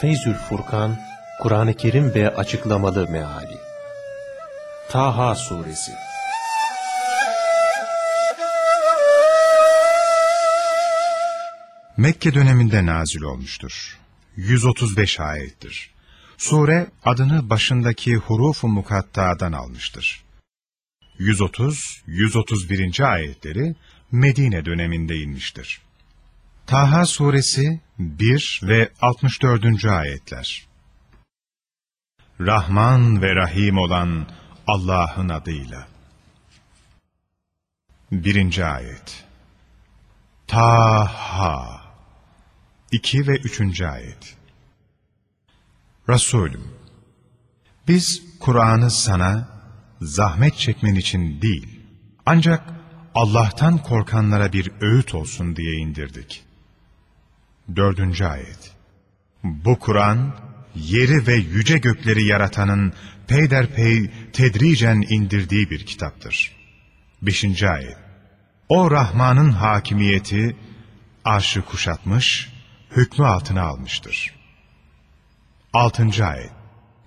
Feyzül Furkan, Kur'an-ı Kerim ve Açıklamalı Meali Taha Suresi Mekke döneminde nazil olmuştur. 135 ayettir. Sure adını başındaki hurufu mukatta'dan almıştır. 130-131. ayetleri Medine döneminde inmiştir. Taha suresi 1 ve 64. ayetler. Rahman ve Rahim olan Allah'ın adıyla. 1. ayet. Taha 2 ve 3. ayet. Resulüm, biz Kur'an'ı sana zahmet çekmen için değil, ancak Allah'tan korkanlara bir öğüt olsun diye indirdik. Dördüncü ayet. Bu Kur'an, yeri ve yüce gökleri yaratanın peyderpey tedricen indirdiği bir kitaptır. Beşinci ayet. O Rahman'ın hakimiyeti, arşı kuşatmış, hükmü altına almıştır. Altıncı ayet.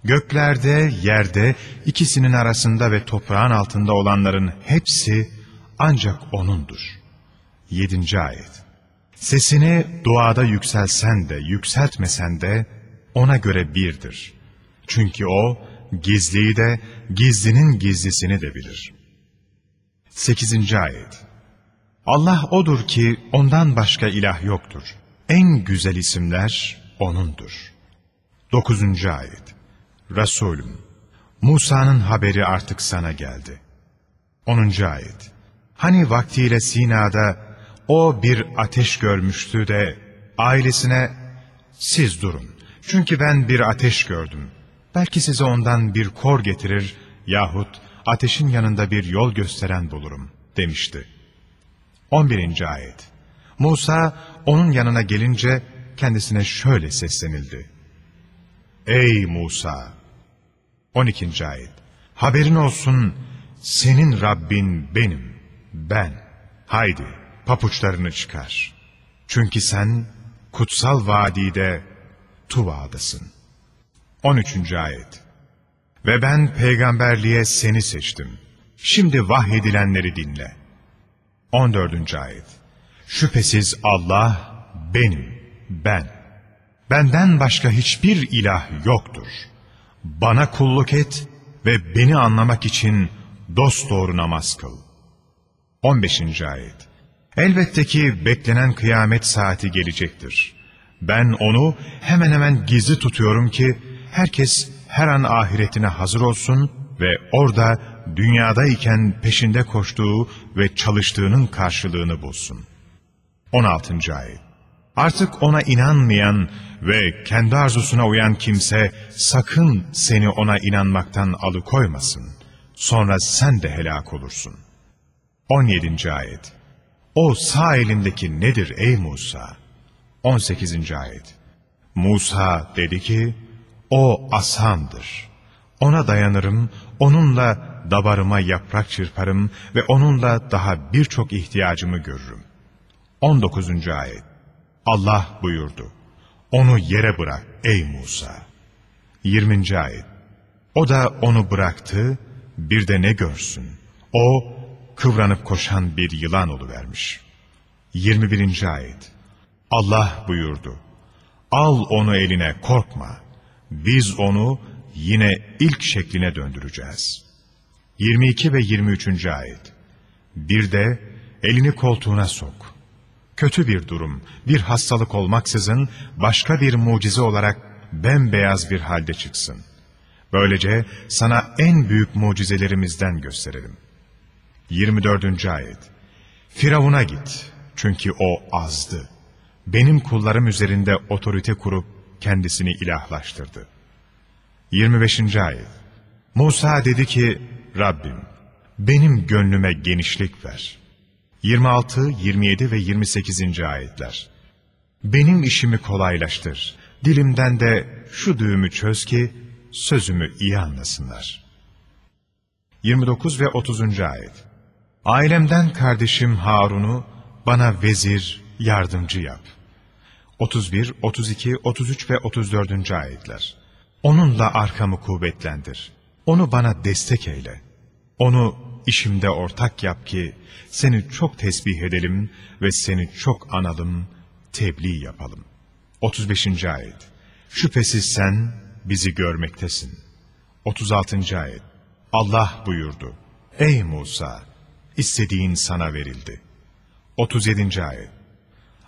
Göklerde, yerde, ikisinin arasında ve toprağın altında olanların hepsi ancak O'nundur. Yedinci ayet. Sesini duada yükselsen de, yükseltmesen de O'na göre birdir. Çünkü O, gizliyi de, gizlinin gizlisini de bilir. Sekizinci ayet. Allah O'dur ki Ondan başka ilah yoktur. En güzel isimler O'nundur. Dokuzuncu ayet. Resulüm, Musa'nın haberi artık sana geldi. Onuncu ayet. Hani vaktiyle Sina'da o bir ateş görmüştü de ailesine siz durun. Çünkü ben bir ateş gördüm. Belki size ondan bir kor getirir yahut ateşin yanında bir yol gösteren bulurum demişti. 11. ayet. Musa onun yanına gelince kendisine şöyle seslenildi. Ey Musa! 12. ayet. Haberin olsun senin Rabbin benim, ben. Haydi papuçlarını çıkar. Çünkü sen kutsal vadide Tuva'dasın. 13. ayet. Ve ben peygamberliğe seni seçtim. Şimdi vahyedilenleri dinle. 14. ayet. Şüphesiz Allah benim, ben. Benden başka hiçbir ilah yoktur. Bana kulluk et ve beni anlamak için dosdoğru namaz kıl. 15. ayet. Elbette ki beklenen kıyamet saati gelecektir. Ben onu hemen hemen gizli tutuyorum ki herkes her an ahiretine hazır olsun ve orada dünyadayken peşinde koştuğu ve çalıştığının karşılığını bulsun. 16. ayet. Artık ona inanmayan ve kendi arzusuna uyan kimse sakın seni ona inanmaktan alıkoymasın. Sonra sen de helak olursun. 17. ayet. O sağ elindeki nedir ey Musa? 18. ayet. Musa dedi ki, o asamdır. Ona dayanırım, onunla davarıma yaprak çırparım ve onunla daha birçok ihtiyacımı görürüm. 19. ayet. Allah buyurdu. Onu yere bırak ey Musa. 20. ayet. O da onu bıraktı, bir de ne görsün? O kıvranıp koşan bir yılan oluvermiş. 21. ayet. Allah buyurdu. Al onu eline korkma. Biz onu yine ilk şekline döndüreceğiz. 22 ve 23. ayet. Bir de elini koltuğuna sok. Kötü bir durum, bir hastalık olmaksızın başka bir mucize olarak bembeyaz bir halde çıksın. Böylece sana en büyük mucizelerimizden gösterelim. 24. ayet. Firavun'a git çünkü o azdı. Benim kullarım üzerinde otorite kurup kendisini ilahlaştırdı. 25. ayet. Musa dedi ki, Rabbim, benim gönlüme genişlik ver. 26, 27 ve 28. ayetler. Benim işimi kolaylaştır. Dilimden de şu düğümü çöz ki sözümü iyi anlasınlar. 29 ve 30. ayet. Ailemden kardeşim Harun'u bana vezir, yardımcı yap. 31, 32, 33 ve 34. ayetler. Onunla arkamı kuvvetlendir. Onu bana destek eyle. Onu işimde ortak yap ki seni çok tesbih edelim ve seni çok analım, tebliğ yapalım. 35. ayet. Şüphesiz sen bizi görmektesin. 36. ayet. Allah buyurdu. Ey Musa! İstediğin sana verildi. 37. ayet.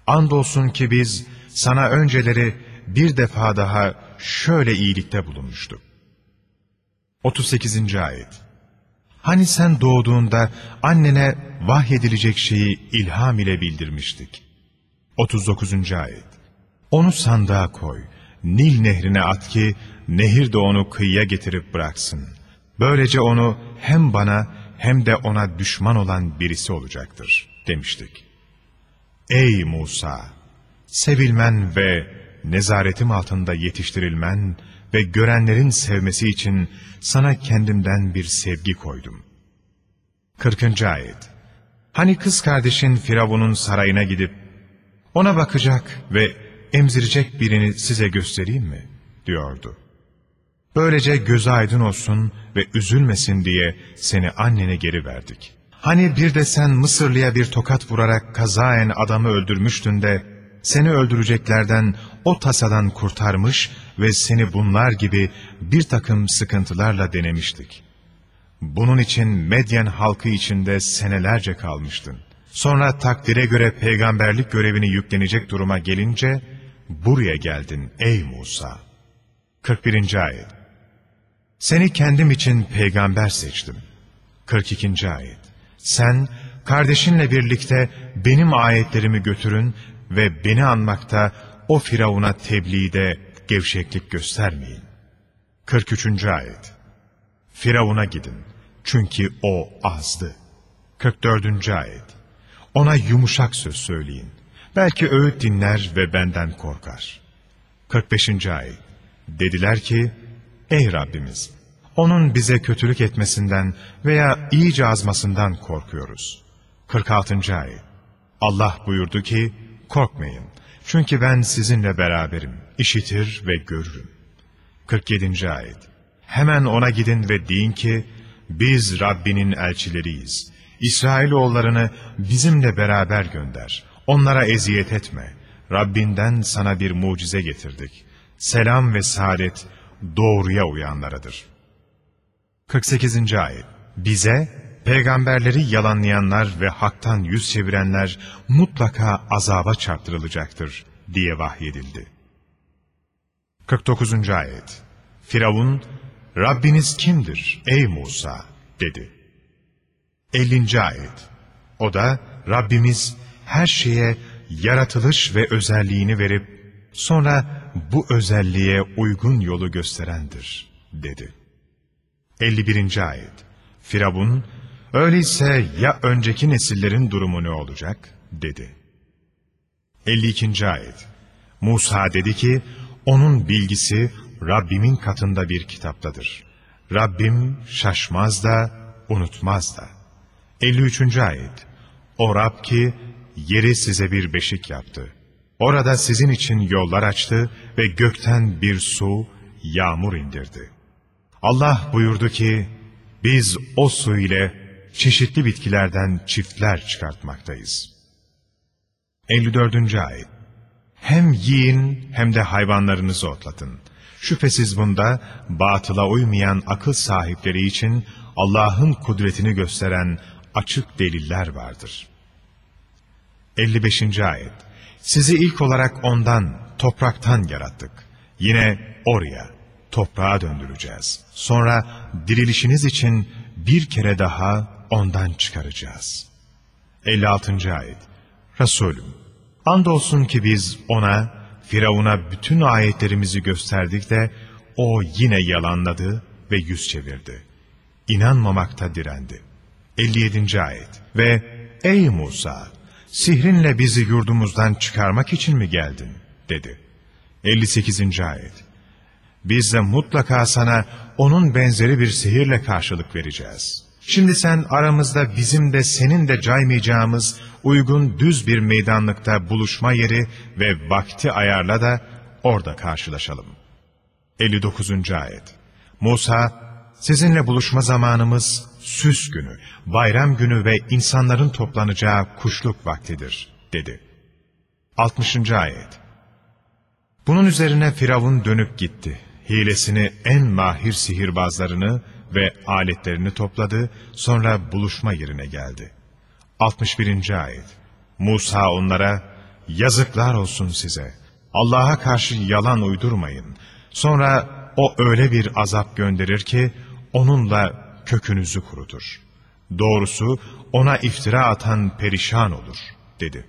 Andolsun ki biz sana önceleri bir defa daha şöyle iyilikte bulunmuştuk. 38. ayet. Hani sen doğduğunda annene vahyedilecek şeyi ilham ile bildirmiştik. 39. ayet. Onu sandığa koy, Nil nehrine at ki nehir de onu kıyıya getirip bıraksın. Böylece onu hem bana hem de ona düşman olan birisi olacaktır demiştik. Ey Musa! Sevilmen ve nezaretim altında yetiştirilmen ve görenlerin sevmesi için sana kendimden bir sevgi koydum. 40. Ayet Hani kız kardeşin Firavun'un sarayına gidip, ona bakacak ve emzirecek birini size göstereyim mi? diyordu. Böylece gözü aydın olsun ve üzülmesin diye seni annene geri verdik. Hani bir de sen Mısırlıya bir tokat vurarak kazaen adamı öldürmüştün de, seni öldüreceklerden o tasadan kurtarmış ve seni bunlar gibi bir takım sıkıntılarla denemiştik. Bunun için Medyen halkı içinde senelerce kalmıştın. Sonra takdire göre peygamberlik görevini yüklenecek duruma gelince, buraya geldin ey Musa. 41. Ayet Seni kendim için peygamber seçtim. 42. Ayet Sen, kardeşinle birlikte benim ayetlerimi götürün ve beni anmakta o Firavun'a tebliğde gevşeklik göstermeyin. 43. Ayet Firavun'a gidin çünkü o azdı. 44. Ayet Ona yumuşak söz söyleyin. Belki öğüt dinler ve benden korkar. 45. Ayet Dediler ki, Ey Rabbimiz! Onun bize kötülük etmesinden veya iyice azmasından korkuyoruz. 46. Ayet Allah buyurdu ki, korkmayın. Çünkü ben sizinle beraberim, işitir ve görürüm. 47. Ayet Hemen ona gidin ve deyin ki, biz Rabbinin elçileriyiz. İsrailoğullarını bizimle beraber gönder. Onlara eziyet etme. Rabbinden sana bir mucize getirdik. Selam ve saadet doğruya uyanlaradır. 48. Ayet Bize, peygamberleri yalanlayanlar ve haktan yüz çevirenler mutlaka azaba çarptırılacaktır diye vahyedildi. 49. Ayet Firavun, Rabbiniz kimdir ey Musa dedi. 50. Ayet O da Rabbimiz her şeye yaratılış ve özelliğini verip sonra bu özelliğe uygun yolu gösterendir dedi. 51. Ayet Firavun, öyleyse ya önceki nesillerin durumu ne olacak? dedi. 52. Ayet Musa dedi ki, onun bilgisi Rabbimin katında bir kitaptadır. Rabbim şaşmaz da, unutmaz da. 53. Ayet O Rab ki, yeri size bir beşik yaptı. Orada sizin için yollar açtı ve gökten bir su, yağmur indirdi. Allah buyurdu ki, biz o su ile çeşitli bitkilerden çiftler çıkartmaktayız. 54. Ayet Hem yiyin hem de hayvanlarınızı otlatın. Şüphesiz bunda batıla uymayan akıl sahipleri için Allah'ın kudretini gösteren açık deliller vardır. 55. Ayet Sizi ilk olarak ondan, topraktan yarattık. Yine oraya, toprağa döndüreceğiz. Sonra dirilişiniz için bir kere daha ondan çıkaracağız. 56. Ayet Resulüm, andolsun ki biz ona, Firavun'a bütün ayetlerimizi gösterdik de, o yine yalanladı ve yüz çevirdi. İnanmamakta direndi. 57. Ayet Ve ey Musa! Sihrinle bizi yurdumuzdan çıkarmak için mi geldin? dedi. 58. Ayet Biz de mutlaka sana onun benzeri bir sihirle karşılık vereceğiz. Şimdi sen aramızda bizim de senin de caymayacağımız uygun düz bir meydanlıkta buluşma yeri ve vakti ayarla da orada karşılaşalım. 59. Ayet Musa, sizinle buluşma zamanımız süs günü, bayram günü ve insanların toplanacağı kuşluk vaktidir, dedi. 60. Ayet Bunun üzerine Firavun dönüp gitti. Hilesini en mahir sihirbazlarını ve aletlerini topladı, sonra buluşma yerine geldi. 61. Ayet Musa onlara, yazıklar olsun size, Allah'a karşı yalan uydurmayın. Sonra o öyle bir azap gönderir ki, onunla kökünüzü kurutur. Doğrusu ona iftira atan perişan olur, dedi.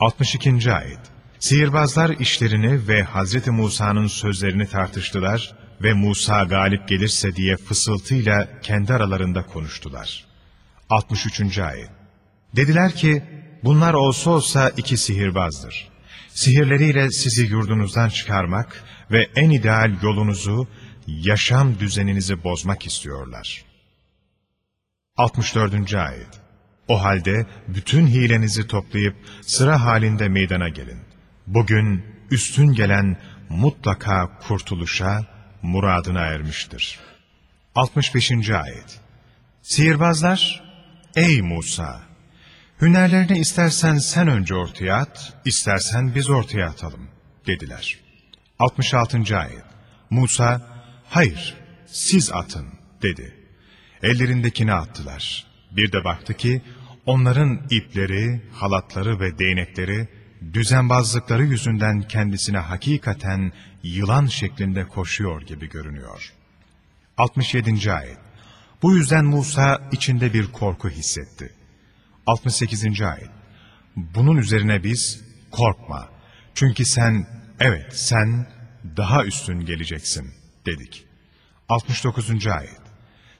62. Ayet Sihirbazlar işlerini ve Hazreti Musa'nın sözlerini tartıştılar ve Musa galip gelirse diye fısıltıyla kendi aralarında konuştular. 63. Ayet Dediler ki, bunlar olsa olsa iki sihirbazdır. Sihirleriyle sizi yurdunuzdan çıkarmak ve en ideal yolunuzu, yaşam düzeninizi bozmak istiyorlar. 64. Ayet O halde bütün hilenizi toplayıp sıra halinde meydana gelin. Bugün üstün gelen mutlaka kurtuluşa, muradına ermiştir. 65. Ayet Sihirbazlar, Ey Musa! Hünerlerini istersen sen önce ortaya at, istersen biz ortaya atalım, dediler. 66. Ayet Musa, hayır, siz atın, dedi. Ellerindekini attılar. Bir de baktı ki, onların ipleri, halatları ve değnekleri, düzenbazlıkları yüzünden kendisine hakikaten yılan şeklinde koşuyor gibi görünüyor. 67. Ayet Bu yüzden Musa içinde bir korku hissetti. 68. Ayet Bunun üzerine biz, korkma, çünkü sen, evet sen daha üstün geleceksin, dedik. 69. Ayet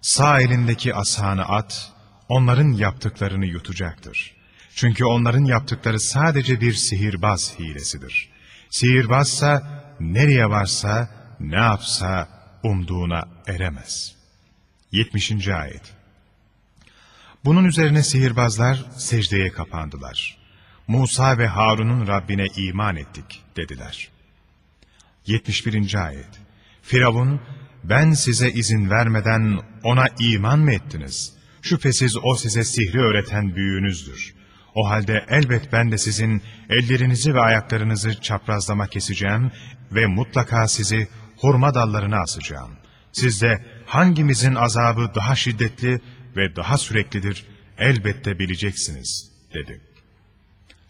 Sağ elindeki asanı at, onların yaptıklarını yutacaktır. Çünkü onların yaptıkları sadece bir sihirbaz hilesidir. Sihirbazsa nereye varsa, ne yapsa umduğuna eremez. 70. Ayet Bunun üzerine sihirbazlar secdeye kapandılar. Musa ve Harun'un Rabbine iman ettik dediler. 71. Ayet Firavun, ben size izin vermeden ona iman mı ettiniz? Şüphesiz o size sihri öğreten büyüğünüzdür. O halde elbet ben de sizin ellerinizi ve ayaklarınızı çaprazlama keseceğim ve mutlaka sizi hurma dallarına asacağım. Siz de hangimizin azabı daha şiddetli ve daha süreklidir elbette bileceksiniz, dedi.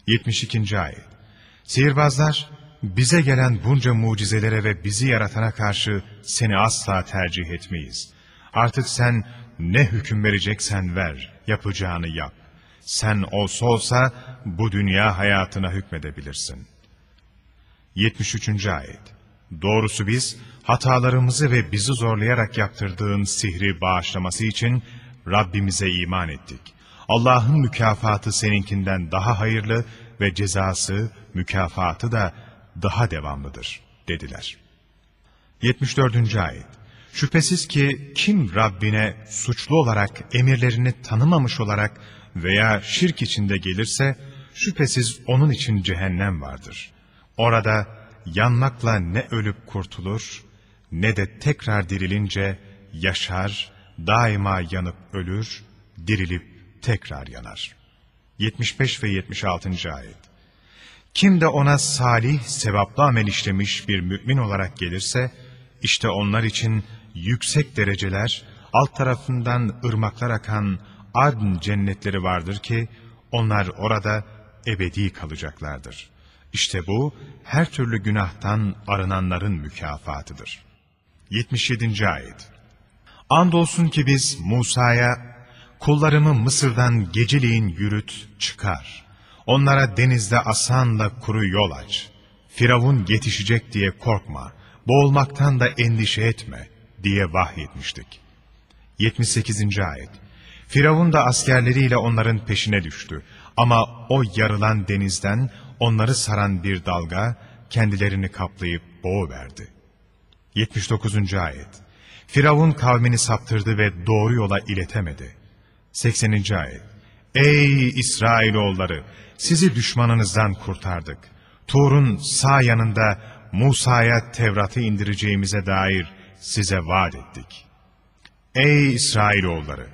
72. Ayet Sihirbazlar, bize gelen bunca mucizelere ve bizi yaratana karşı seni asla tercih etmeyiz. Artık sen ne hüküm vereceksen ver, yapacağını yap. Sen olsa olsa bu dünya hayatına hükmedebilirsin. 73. Ayet Doğrusu biz hatalarımızı ve bizi zorlayarak yaptırdığın sihri bağışlaması için Rabbimize iman ettik. Allah'ın mükafatı seninkinden daha hayırlı ve cezası, mükafatı da daha devamlıdır dediler. 74. Ayet Şüphesiz ki kim Rabbine suçlu olarak emirlerini tanımamış olarak veya şirk içinde gelirse şüphesiz onun için cehennem vardır. Orada yanmakla ne ölüp kurtulur ne de tekrar dirilince yaşar, daima yanıp ölür, dirilip tekrar yanar. 75 ve 76. ayet Kim de ona salih, sevaplı amel işlemiş bir mümin olarak gelirse, işte onlar için yüksek dereceler, alt tarafından ırmaklar akan adn cennetleri vardır ki, onlar orada ebedi kalacaklardır. İşte bu, her türlü günahtan arınanların mükafatıdır. 77. Ayet Andolsun ki biz Musa'ya, kullarımı Mısır'dan geceliğin yürüt, çıkar. Onlara denizde asanla kuru yol aç. Firavun yetişecek diye korkma, boğulmaktan da endişe etme diye vahyetmiştik. 78. Ayet Firavun da askerleriyle onların peşine düştü. Ama o yarılan denizden onları saran bir dalga kendilerini kaplayıp boğuverdi. 79. Ayet Firavun kavmini saptırdı ve doğru yola iletemedi. 80. ayet. Ey İsrailoğulları! Sizi düşmanınızdan kurtardık. Tur'un sağ yanında Musa'ya Tevrat'ı indireceğimize dair size vaat ettik. Ey İsrailoğulları!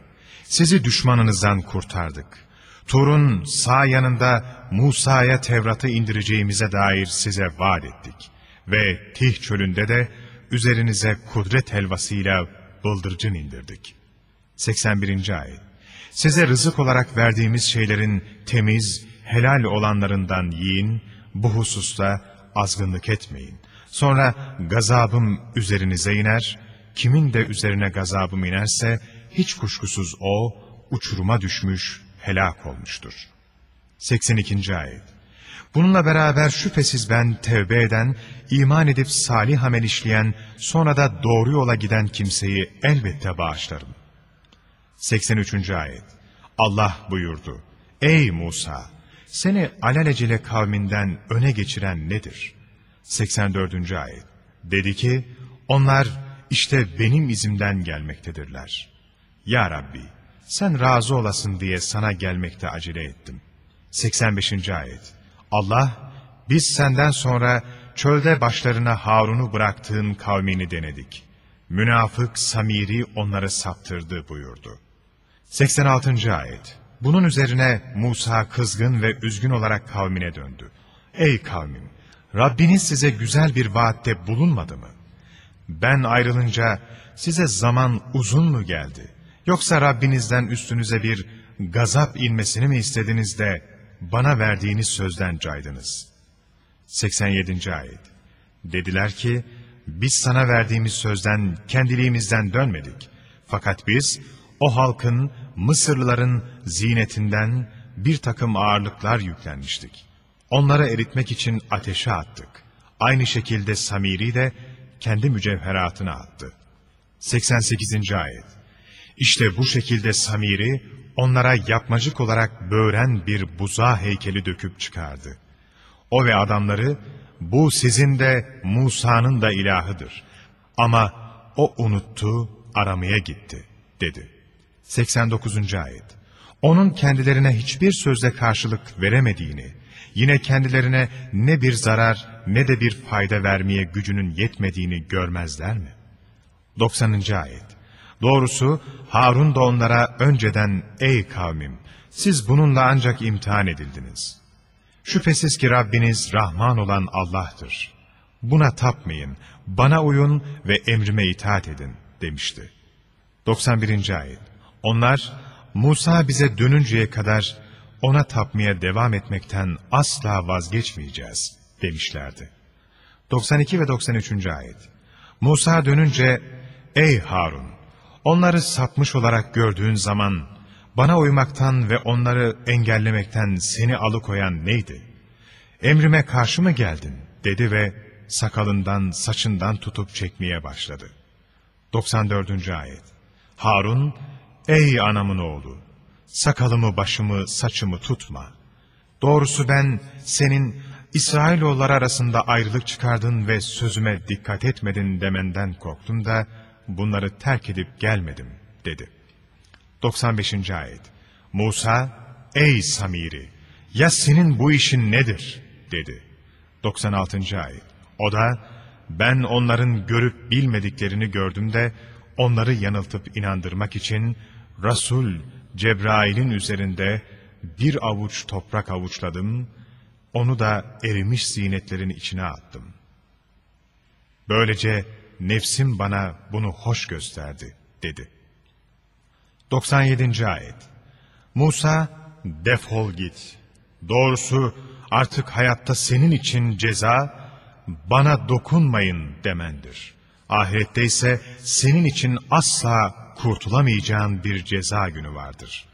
Sizi düşmanınızdan kurtardık. Tur'un sağ yanında Musa'ya Tevrat'ı indireceğimize dair size vaat ettik. Ve Tih çölünde de üzerinize kudret helvasıyla bıldırcın indirdik. 81. ayet. Size rızık olarak verdiğimiz şeylerin temiz, helal olanlarından yiyin, bu hususta azgınlık etmeyin. Sonra gazabım üzerinize iner, kimin de üzerine gazabım inerse, hiç kuşkusuz o, uçuruma düşmüş, helak olmuştur. 82. ayet. Bununla beraber şüphesiz ben tevbe eden, iman edip salih amel işleyen, sonra da doğru yola giden kimseyi elbette bağışlarım. 83. ayet. Allah buyurdu. Ey Musa! Seni alelacele kavminden öne geçiren nedir? 84. ayet. Dedi ki, onlar işte benim izimden gelmektedirler. Ya Rabbi, sen razı olasın diye sana gelmekte acele ettim. 85. ayet. Allah, biz senden sonra çölde başlarına Harun'u bıraktığın kavmini denedik. Münafık Samiri onları saptırdı buyurdu. 86. ayet. Bunun üzerine Musa kızgın ve üzgün olarak kavmine döndü. Ey kavmim! Rabbiniz size güzel bir vaatte bulunmadı mı? Ben ayrılınca size zaman uzun mu geldi? Yoksa Rabbinizden üstünüze bir gazap inmesini mi istediniz de bana verdiğiniz sözden caydınız? 87. ayet. Dediler ki, biz sana verdiğimiz sözden kendiliğimizden dönmedik. Fakat biz o halkın, Mısırlıların zinetinden bir takım ağırlıklar yüklenmiştik. Onları eritmek için ateşe attık. Aynı şekilde Samiri de kendi mücevheratını attı. 88. ayet. İşte bu şekilde Samiri onlara yapmacık olarak böğren bir buza heykeli döküp çıkardı. O ve adamları bu sizin de Musa'nın da ilahıdır. Ama o unuttu, aramaya gitti dedi. 89. ayet. Onun kendilerine hiçbir sözle karşılık veremediğini, yine kendilerine ne bir zarar ne de bir fayda vermeye gücünün yetmediğini görmezler mi? 90. ayet. Doğrusu Harun da onlara önceden ey kavmim siz bununla ancak imtihan edildiniz. Şüphesiz ki Rabbiniz Rahman olan Allah'tır. Buna tapmayın, bana uyun ve emrime itaat edin demişti. 91. ayet. Onlar Musa bize dönünceye kadar ona tapmaya devam etmekten asla vazgeçmeyeceğiz demişlerdi. 92 ve 93. ayet. Musa dönünce ey Harun onları sapmış olarak gördüğün zaman bana uymaktan ve onları engellemekten seni alıkoyan neydi? Emrime karşı mı geldin? dedi ve sakalından saçından tutup çekmeye başladı. 94. ayet. Harun Ey anamın oğlu! Sakalımı, başımı, saçımı tutma. Doğrusu ben senin İsrailoğulları arasında ayrılık çıkardın ve sözüme dikkat etmedin demenden korktum da bunları terk edip gelmedim dedi. 95. ayet Musa, ey Samiri, ya senin bu işin nedir? dedi. 96. ayet O da, ben onların görüp bilmediklerini gördüm de, onları yanıltıp inandırmak için, Resul Cebrail'in üzerinde bir avuç toprak avuçladım, onu da erimiş zinetlerin içine attım. Böylece nefsim bana bunu hoş gösterdi, dedi. 97. Ayet Musa, defol git. Doğrusu artık hayatta senin için ceza, bana dokunmayın demendir. Ahirette ise senin için asla kurtulamayacağın bir ceza günü vardır.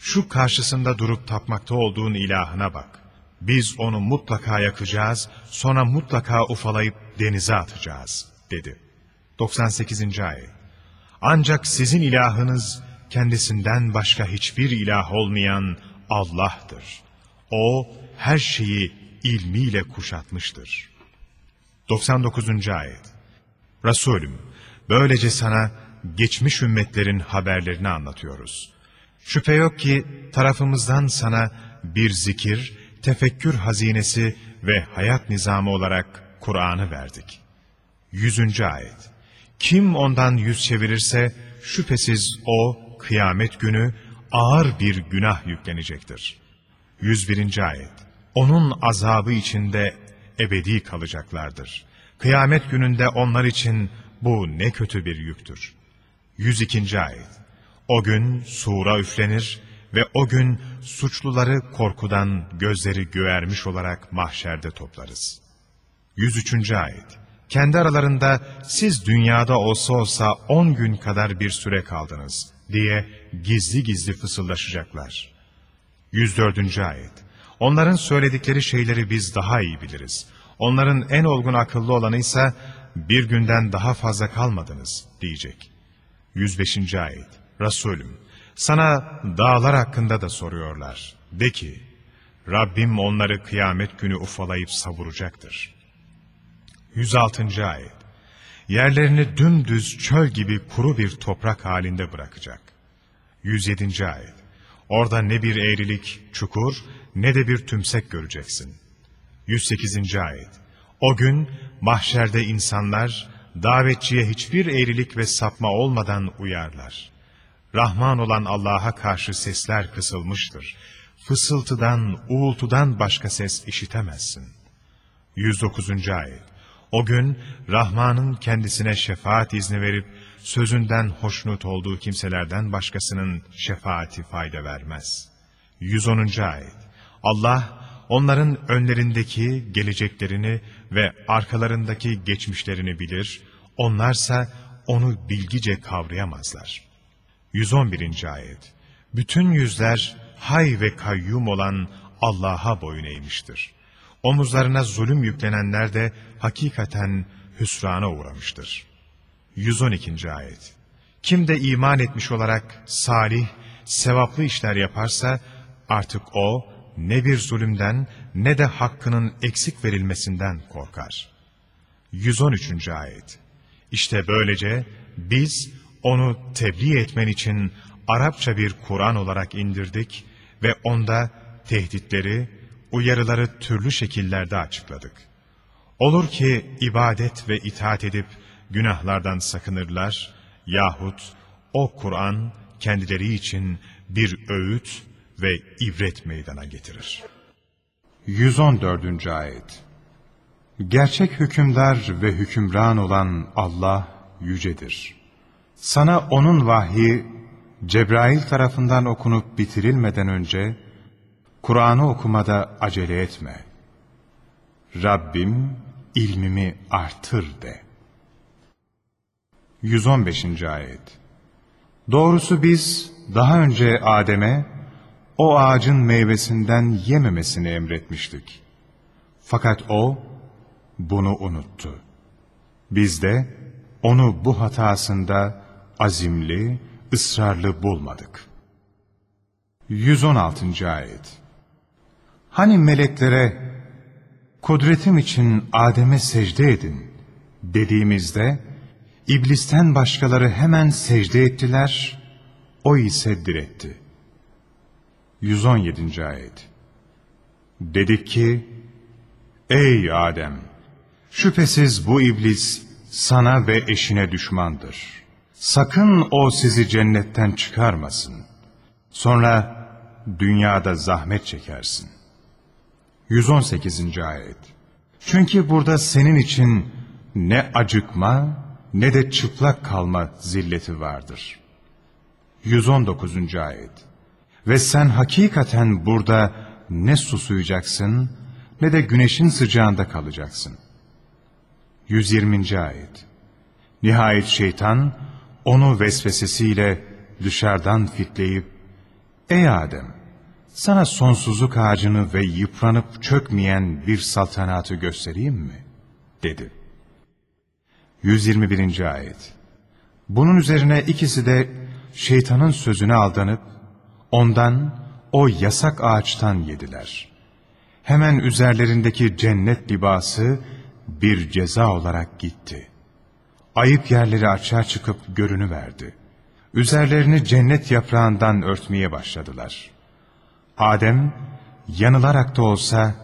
Şu karşısında durup tapmakta olduğun ilahına bak. Biz onu mutlaka yakacağız, sonra mutlaka ufalayıp denize atacağız, dedi. 98. ayet. Ancak sizin ilahınız kendisinden başka hiçbir ilah olmayan Allah'tır. O her şeyi ilmiyle kuşatmıştır. 99. ayet. Resulüm, Böylece sana geçmiş ümmetlerin haberlerini anlatıyoruz. Şüphe yok ki tarafımızdan sana bir zikir, tefekkür hazinesi ve hayat nizamı olarak Kur'an'ı verdik. 100. Ayet Kim ondan yüz çevirirse şüphesiz o kıyamet günü ağır bir günah yüklenecektir. 101. Ayet Onun azabı içinde ebedi kalacaklardır. Kıyamet gününde onlar için bu ne kötü bir yüktür. 102. Ayet O gün sura üflenir ve o gün suçluları korkudan gözleri göğermiş olarak mahşerde toplarız. 103. Ayet Kendi aralarında siz dünyada olsa olsa on gün kadar bir süre kaldınız diye gizli gizli fısıldaşacaklar. 104. Ayet Onların söyledikleri şeyleri biz daha iyi biliriz. Onların en olgun akıllı olanı ise bir günden daha fazla kalmadınız diyecek. 105. Ayet Resulüm sana dağlar hakkında da soruyorlar. De ki Rabbim onları kıyamet günü ufalayıp savuracaktır. 106. Ayet Yerlerini dümdüz çöl gibi kuru bir toprak halinde bırakacak. 107. Ayet Orada ne bir eğrilik, çukur ne de bir tümsek göreceksin. 108. Ayet O gün mahşerde insanlar davetçiye hiçbir eğrilik ve sapma olmadan uyarlar. Rahman olan Allah'a karşı sesler kısılmıştır. Fısıltıdan, uğultudan başka ses işitemezsin. 109. Ayet O gün Rahman'ın kendisine şefaat izni verip sözünden hoşnut olduğu kimselerden başkasının şefaati fayda vermez. 110. Ayet Allah onların önlerindeki geleceklerini ve arkalarındaki geçmişlerini bilir, onlarsa onu bilgice kavrayamazlar. 111. Ayet Bütün yüzler hay ve kayyum olan Allah'a boyun eğmiştir. Omuzlarına zulüm yüklenenler de hakikaten hüsrana uğramıştır. 112. Ayet Kim de iman etmiş olarak salih, sevaplı işler yaparsa artık o ne bir zulümden ne de hakkının eksik verilmesinden korkar. 113. Ayet İşte böylece biz onu tebliğ etmen için Arapça bir Kur'an olarak indirdik ve onda tehditleri, uyarıları türlü şekillerde açıkladık. Olur ki ibadet ve itaat edip günahlardan sakınırlar yahut o Kur'an kendileri için bir öğüt ve ibret meydana getirir. 114. Ayet Gerçek hükümdar ve hükümran olan Allah yücedir. Sana onun vahyi Cebrail tarafından okunup bitirilmeden önce Kur'an'ı okumada acele etme. Rabbim ilmimi artır de. 115. Ayet Doğrusu biz daha önce Adem'e o ağacın meyvesinden yememesini emretmiştik. Fakat o bunu unuttu. Biz de onu bu hatasında azimli, ısrarlı bulmadık. 116. Ayet Hani meleklere, kudretim için Adem'e secde edin dediğimizde, İblisten başkaları hemen secde ettiler, o ise diretti. 117. Ayet Dedik ki, Ey Adem! Şüphesiz bu iblis sana ve eşine düşmandır. Sakın o sizi cennetten çıkarmasın. Sonra dünyada zahmet çekersin. 118. Ayet Çünkü burada senin için ne acıkma ne de çıplak kalma zilleti vardır. 119. Ayet Ve sen hakikaten burada ne susuyacaksın ne de güneşin sıcağında kalacaksın. 120. Ayet Nihayet şeytan onu vesvesesiyle dışarıdan fitleyip Ey Adem! Sana sonsuzluk ağacını ve yıpranıp çökmeyen bir saltanatı göstereyim mi? dedi. 121. Ayet Bunun üzerine ikisi de şeytanın sözüne aldanıp ondan o yasak ağaçtan yediler. Hemen üzerlerindeki cennet libası bir ceza olarak gitti. ayıp yerleri açığa çıkıp görünüverdi. Üzerlerini cennet yaprağından örtmeye başladılar. Adem, yanılarak da olsa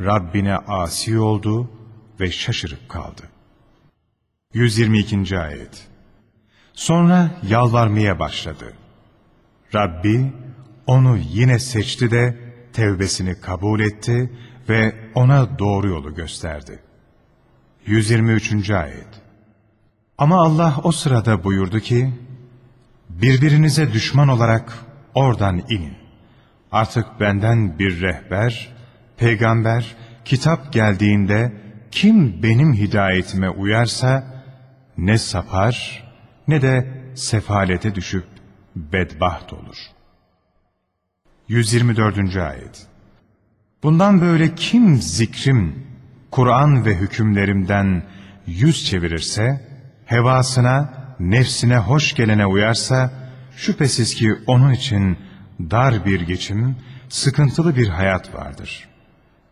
Rabbine asi oldu ve şaşırıp kaldı. 122. Ayet Sonra yalvarmaya başladı. Rabbi onu yine seçti de tevbesini kabul etti ve ona doğru yolu gösterdi. 123. Ayet Ama Allah o sırada buyurdu ki, Birbirinize düşman olarak oradan inin. Artık benden bir rehber, peygamber, kitap geldiğinde kim benim hidayetime uyarsa ne sapar ne de sefalete düşüp bedbaht olur. 124. Ayet Bundan böyle kim zikrim, Kur'an ve hükümlerimden yüz çevirirse, hevasına, nefsine hoş gelene uyarsa, şüphesiz ki onun için dar bir geçim, sıkıntılı bir hayat vardır.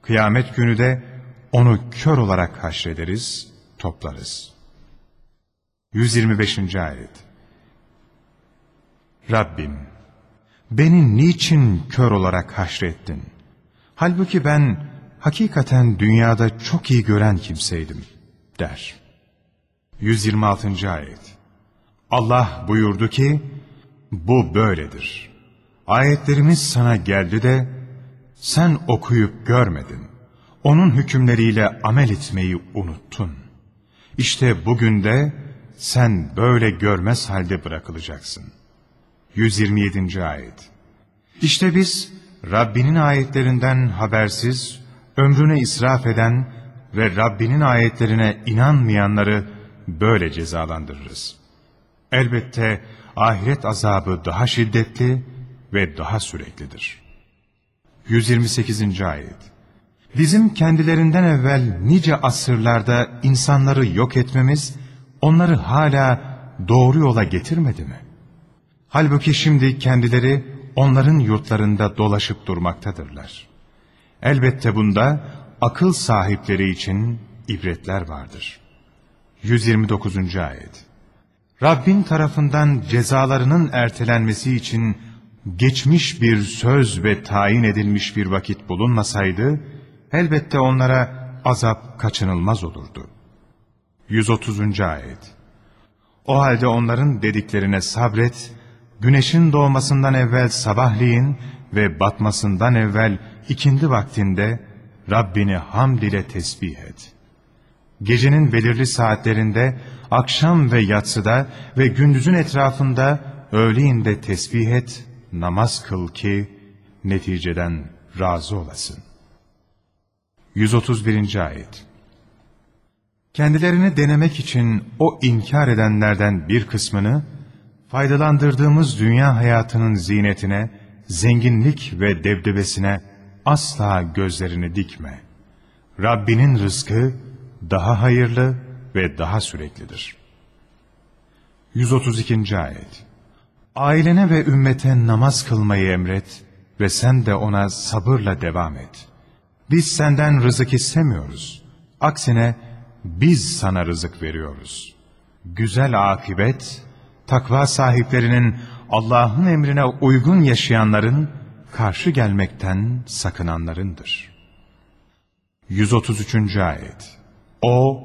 Kıyamet günü de onu kör olarak haşrederiz, toplarız. 125. Ayet Rabbim, beni niçin kör olarak haşrettin? Halbuki ben hakikaten dünyada çok iyi gören kimseydim, der. 126. Ayet Allah buyurdu ki, bu böyledir. Ayetlerimiz sana geldi de, sen okuyup görmedin. Onun hükümleriyle amel etmeyi unuttun. İşte bugün de sen böyle görmez halde bırakılacaksın. 127. Ayet İşte biz Rabbinin ayetlerinden habersiz, ömrüne israf eden ve Rabbinin ayetlerine inanmayanları böyle cezalandırırız. Elbette ahiret azabı daha şiddetli ve daha süreklidir. 128. Ayet Bizim kendilerinden evvel nice asırlarda insanları yok etmemiz, onları hala doğru yola getirmedi mi? Halbuki şimdi kendileri onların yurtlarında dolaşıp durmaktadırlar. Elbette bunda akıl sahipleri için ibretler vardır. 129. Ayet Rabbin tarafından cezalarının ertelenmesi için geçmiş bir söz ve tayin edilmiş bir vakit bulunmasaydı, elbette onlara azap kaçınılmaz olurdu. 130. Ayet O halde onların dediklerine sabret, güneşin doğmasından evvel sabahleyin ve batmasından evvel ikindi vaktinde Rabbini hamd ile tesbih et. Gecenin belirli saatlerinde, akşam ve yatsıda ve gündüzün etrafında öğleyin tesbih et, namaz kıl ki neticeden razı olasın. 131. Ayet Kendilerini denemek için o inkar edenlerden bir kısmını, faydalandırdığımız dünya hayatının zinetine, zenginlik ve debdebesine asla gözlerini dikme. Rabbinin rızkı daha hayırlı ve daha süreklidir. 132. Ayet Ailene ve ümmete namaz kılmayı emret ve sen de ona sabırla devam et. Biz senden rızık istemiyoruz. Aksine biz sana rızık veriyoruz. Güzel akibet, takva sahiplerinin Allah'ın emrine uygun yaşayanların, karşı gelmekten sakınanlarındır. 133. Ayet O,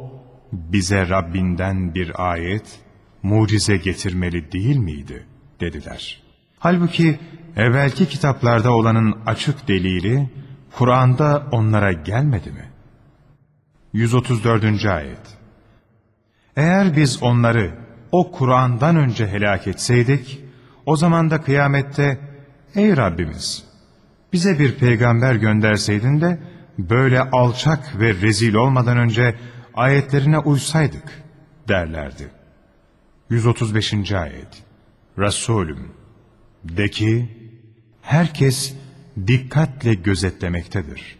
bize Rabbinden bir ayet, mucize getirmeli değil miydi? dediler. Halbuki evvelki kitaplarda olanın açık delili, Kur'an'da onlara gelmedi mi? 134. Ayet Eğer biz onları o Kur'an'dan önce helak etseydik, o zaman da kıyamette, ey Rabbimiz, bize bir peygamber gönderseydin de, böyle alçak ve rezil olmadan önce ayetlerine uysaydık derlerdi. 135. Ayet Resulüm de ki herkes dikkatle gözetlemektedir.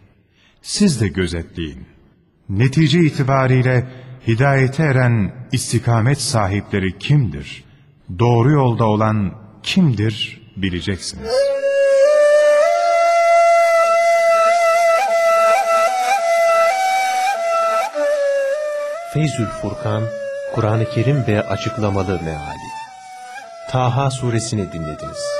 Siz de gözetleyin. Netice itibariyle hidayete eren istikamet sahipleri kimdir? Doğru yolda olan kimdir bileceksiniz. Feyzül Furkan, Kur'an-ı Kerim ve açıklamalı meali. Taha suresini dinlediniz.